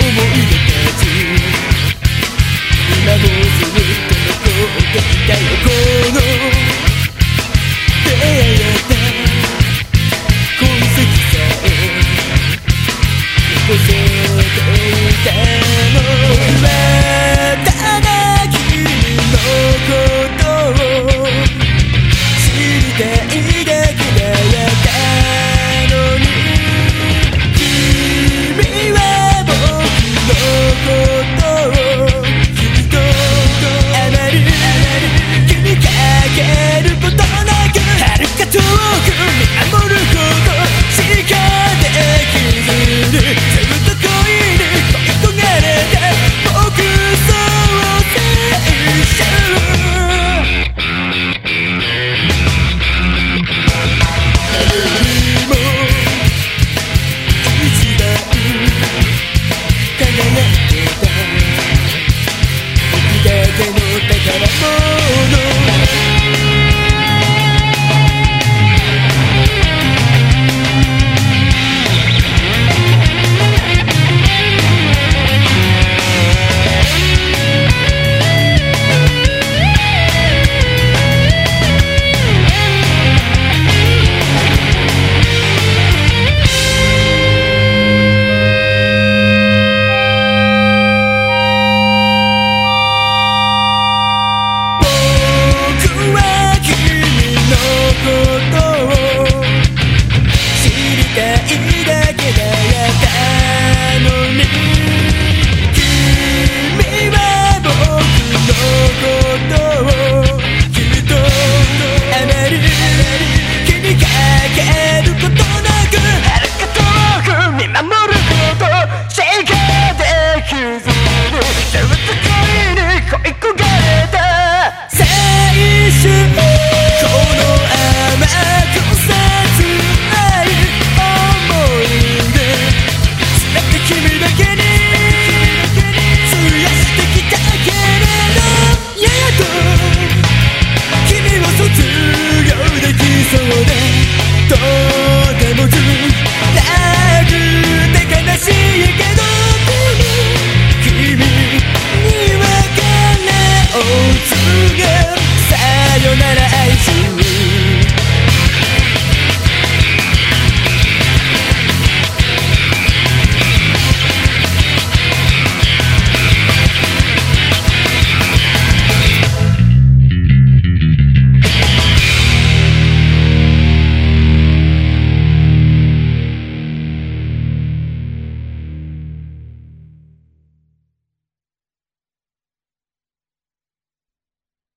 思い出今もずっと残っていたよ。